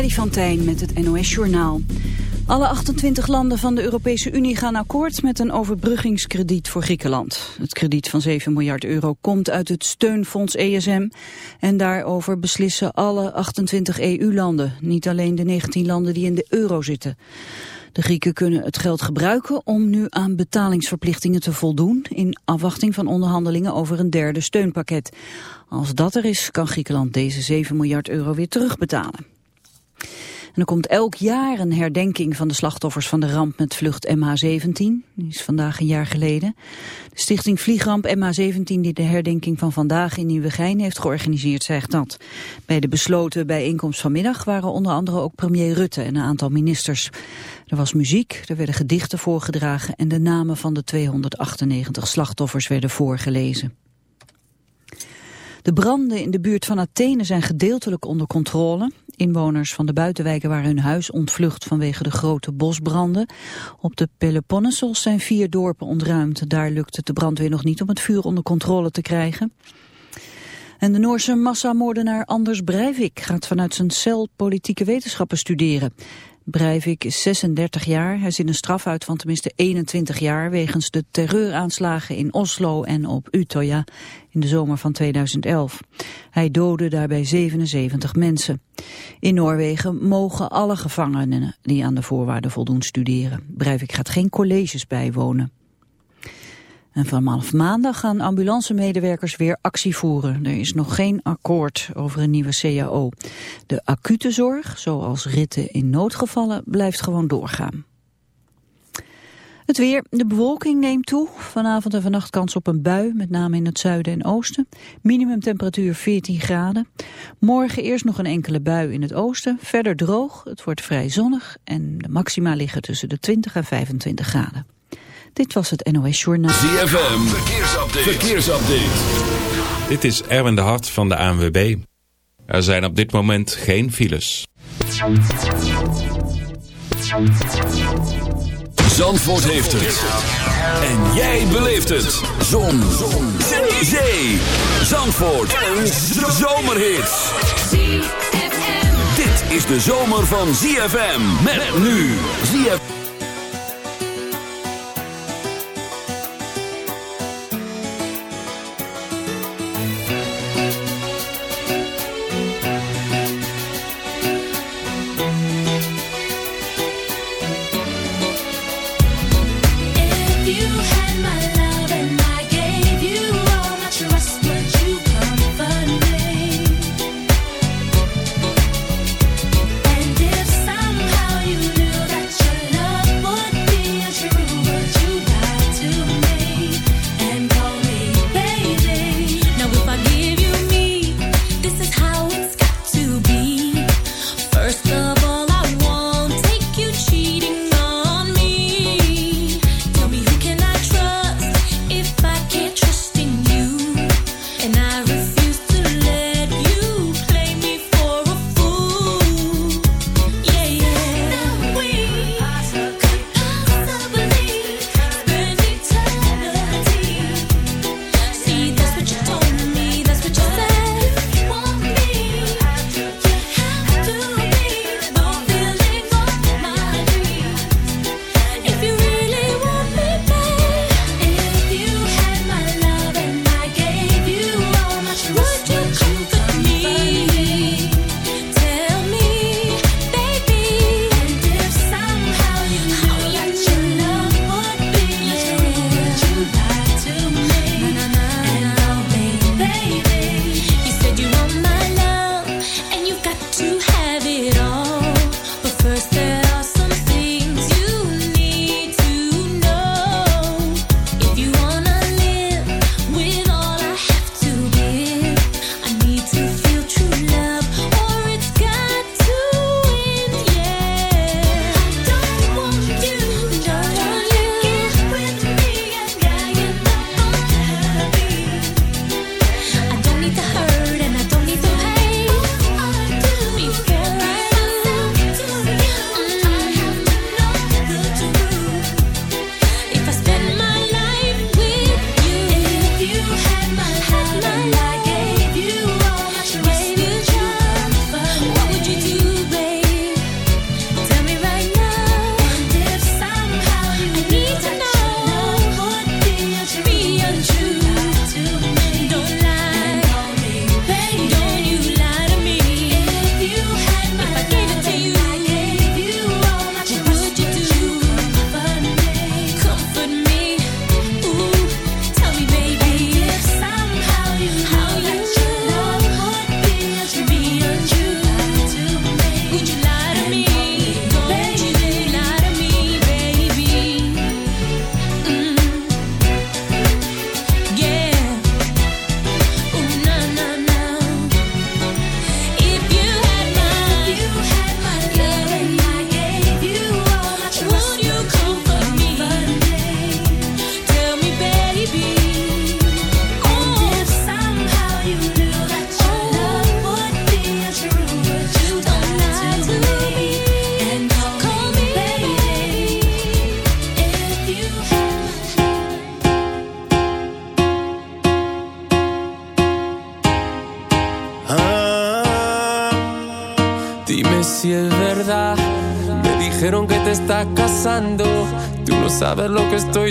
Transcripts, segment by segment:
Freddy van Tijn met het NOS-journaal. Alle 28 landen van de Europese Unie gaan akkoord met een overbruggingskrediet voor Griekenland. Het krediet van 7 miljard euro komt uit het steunfonds ESM. En daarover beslissen alle 28 EU-landen, niet alleen de 19 landen die in de euro zitten. De Grieken kunnen het geld gebruiken om nu aan betalingsverplichtingen te voldoen... in afwachting van onderhandelingen over een derde steunpakket. Als dat er is, kan Griekenland deze 7 miljard euro weer terugbetalen. Er komt elk jaar een herdenking van de slachtoffers van de ramp met vlucht MH17. Die is vandaag een jaar geleden. De stichting Vliegramp MH17 die de herdenking van vandaag in Nieuwegein heeft georganiseerd, zegt dat. Bij de besloten bijeenkomst vanmiddag waren onder andere ook premier Rutte en een aantal ministers. Er was muziek, er werden gedichten voorgedragen en de namen van de 298 slachtoffers werden voorgelezen. De branden in de buurt van Athene zijn gedeeltelijk onder controle. Inwoners van de buitenwijken waren hun huis ontvlucht vanwege de grote bosbranden. Op de Peloponnesos zijn vier dorpen ontruimd. Daar lukt het de brandweer nog niet om het vuur onder controle te krijgen. En de Noorse massamoordenaar Anders Breivik gaat vanuit zijn cel politieke wetenschappen studeren. Breivik is 36 jaar. Hij zit een straf uit van tenminste 21 jaar... wegens de terreuraanslagen in Oslo en op Utøya in de zomer van 2011. Hij doodde daarbij 77 mensen. In Noorwegen mogen alle gevangenen die aan de voorwaarden voldoen studeren. Breivik gaat geen colleges bijwonen. En vanaf maandag gaan ambulancemedewerkers weer actie voeren. Er is nog geen akkoord over een nieuwe CAO. De acute zorg, zoals ritten in noodgevallen, blijft gewoon doorgaan. Het weer, de bewolking neemt toe. Vanavond en vannacht kans op een bui, met name in het zuiden en oosten. Minimumtemperatuur 14 graden. Morgen eerst nog een enkele bui in het oosten. Verder droog, het wordt vrij zonnig en de maxima liggen tussen de 20 en 25 graden. Dit was het NOS Journaal. ZFM, verkeersupdate. verkeersupdate. Dit is Erwin de Hart van de ANWB. Er zijn op dit moment geen files. Zandvoort heeft het. En jij beleeft het. Zon. Zon. Zee. Zee. Zandvoort. Een zomerhit. Dit is de zomer van ZFM. Met nu. ZFM.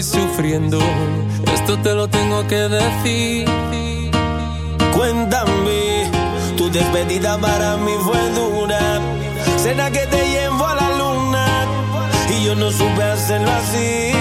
Sufriendo. Esto te lo tengo que decir. Cuéntame, tu despedida para mí fue dura. Será que te llevo a la luna y yo no supe hacerlo así.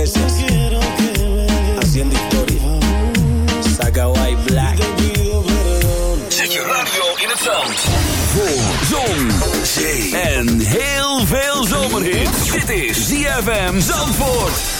veces. Haciendo historia. Saga White Black. Zet je radio in het zand. Voor zon, zee en heel veel zomerhit. Dit is ZFM Zandvoort.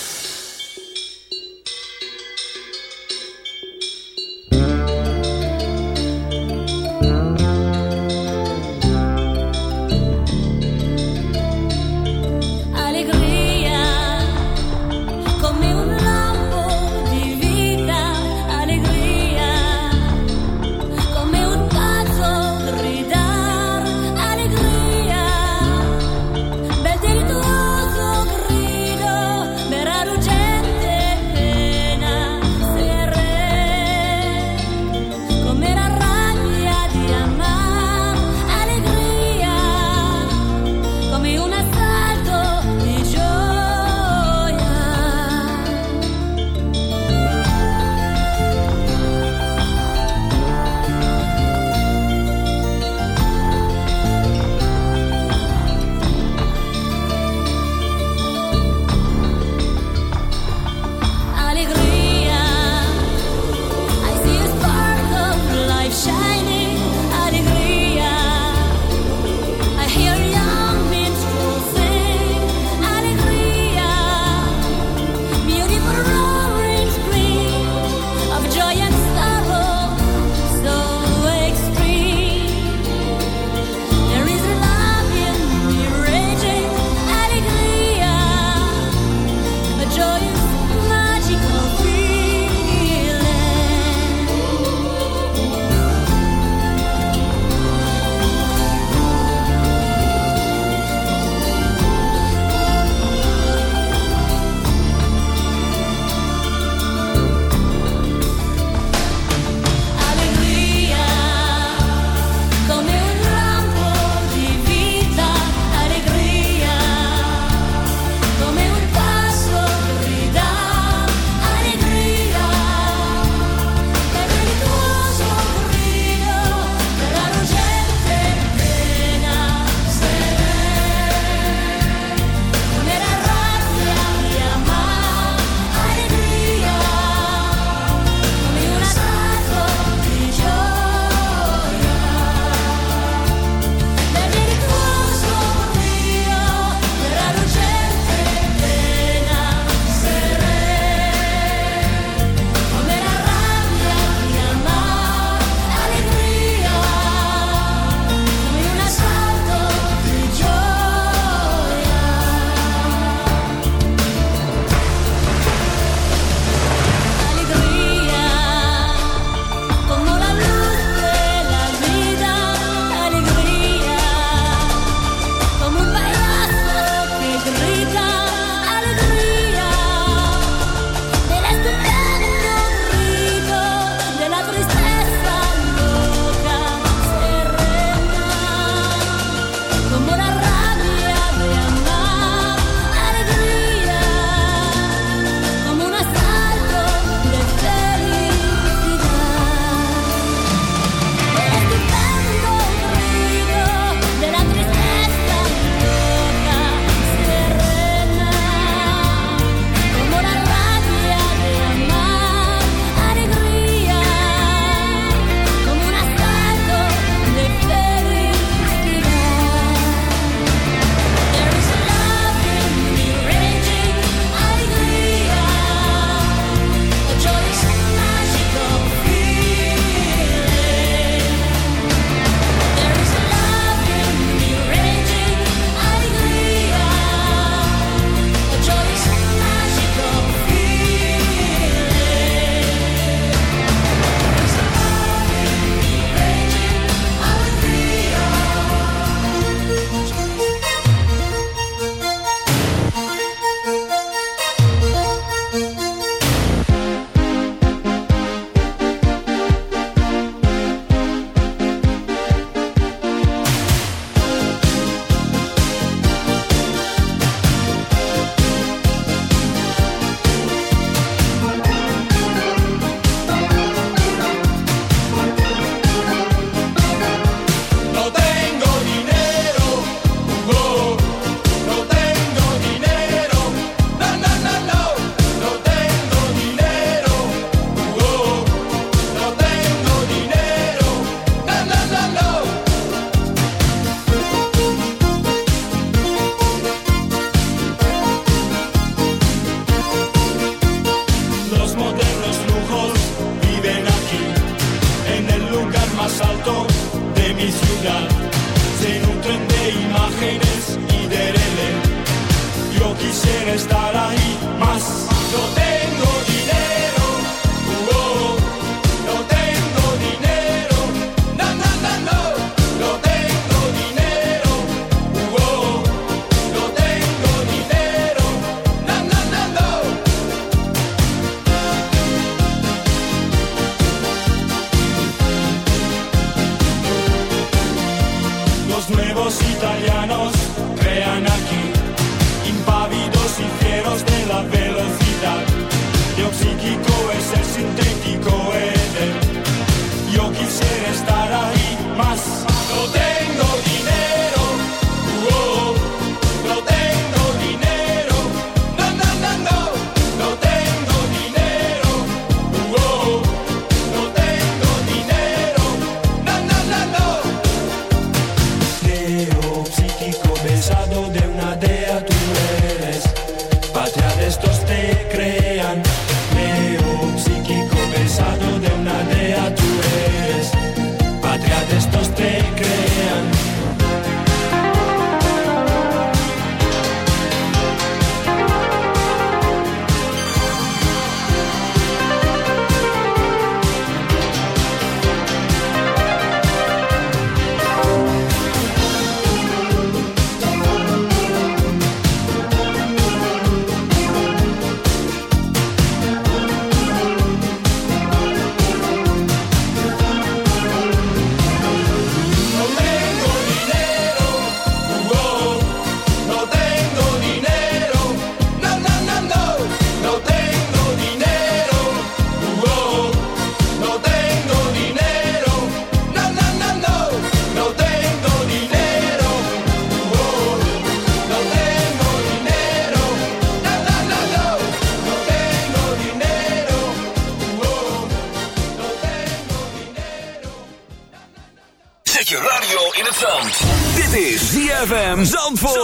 Los nuevos italianos crean aquí,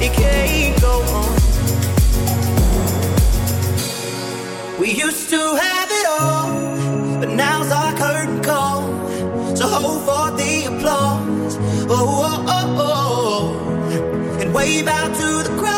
it can't go on. We used to have it all, but now's our curtain call. So hold for the applause. Oh, oh, oh. oh, oh. And wave out to the crowd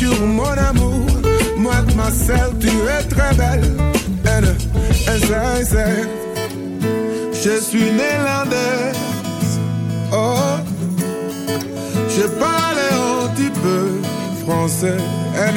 Bonjour mon amour, mademoiselle tu es très belle. Zij zegt, je suis Nederlands. Oh, je parle un petit peu français. En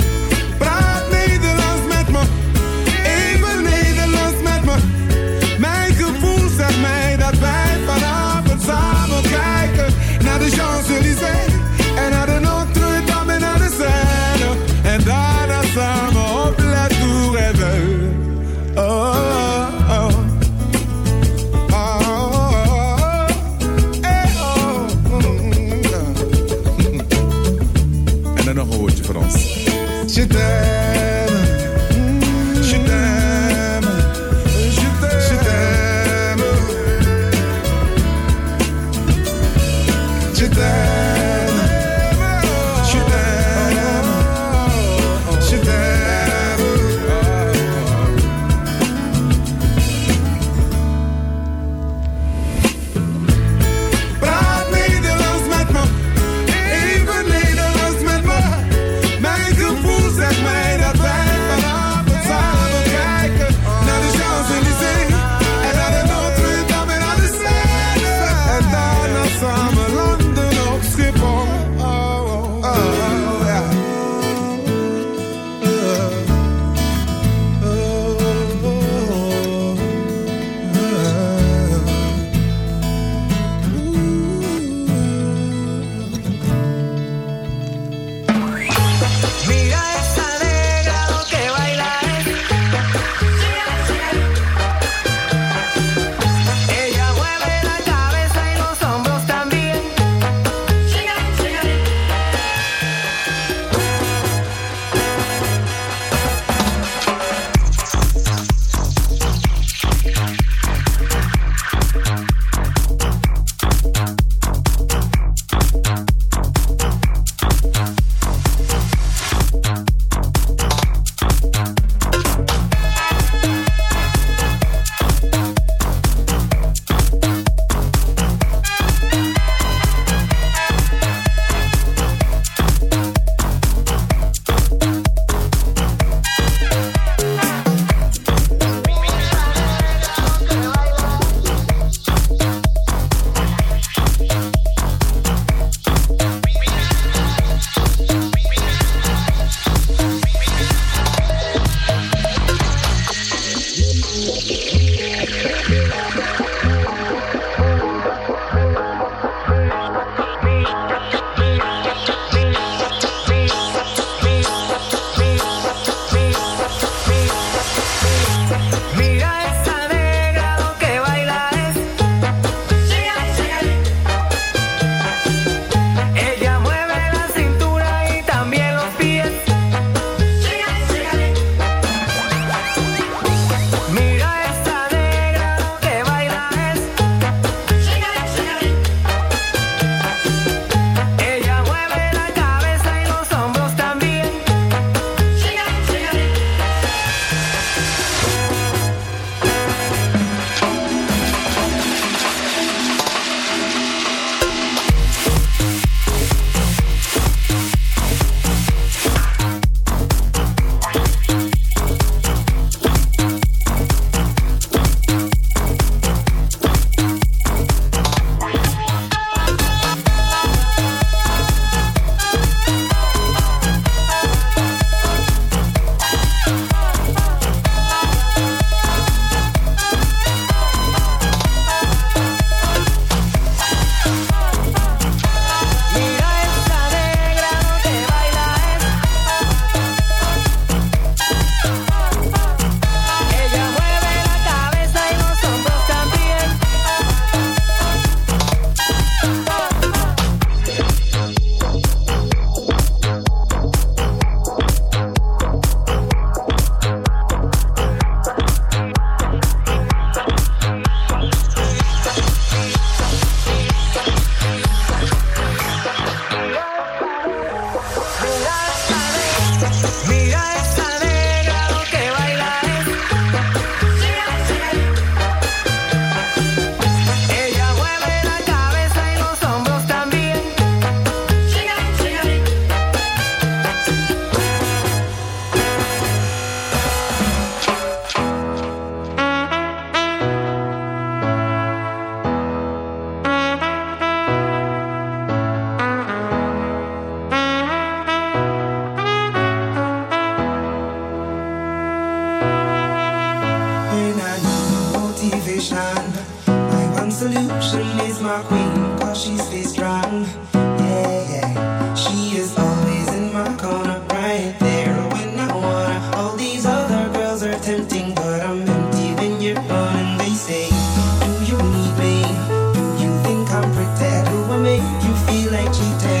pretend who will make you feel like cheating.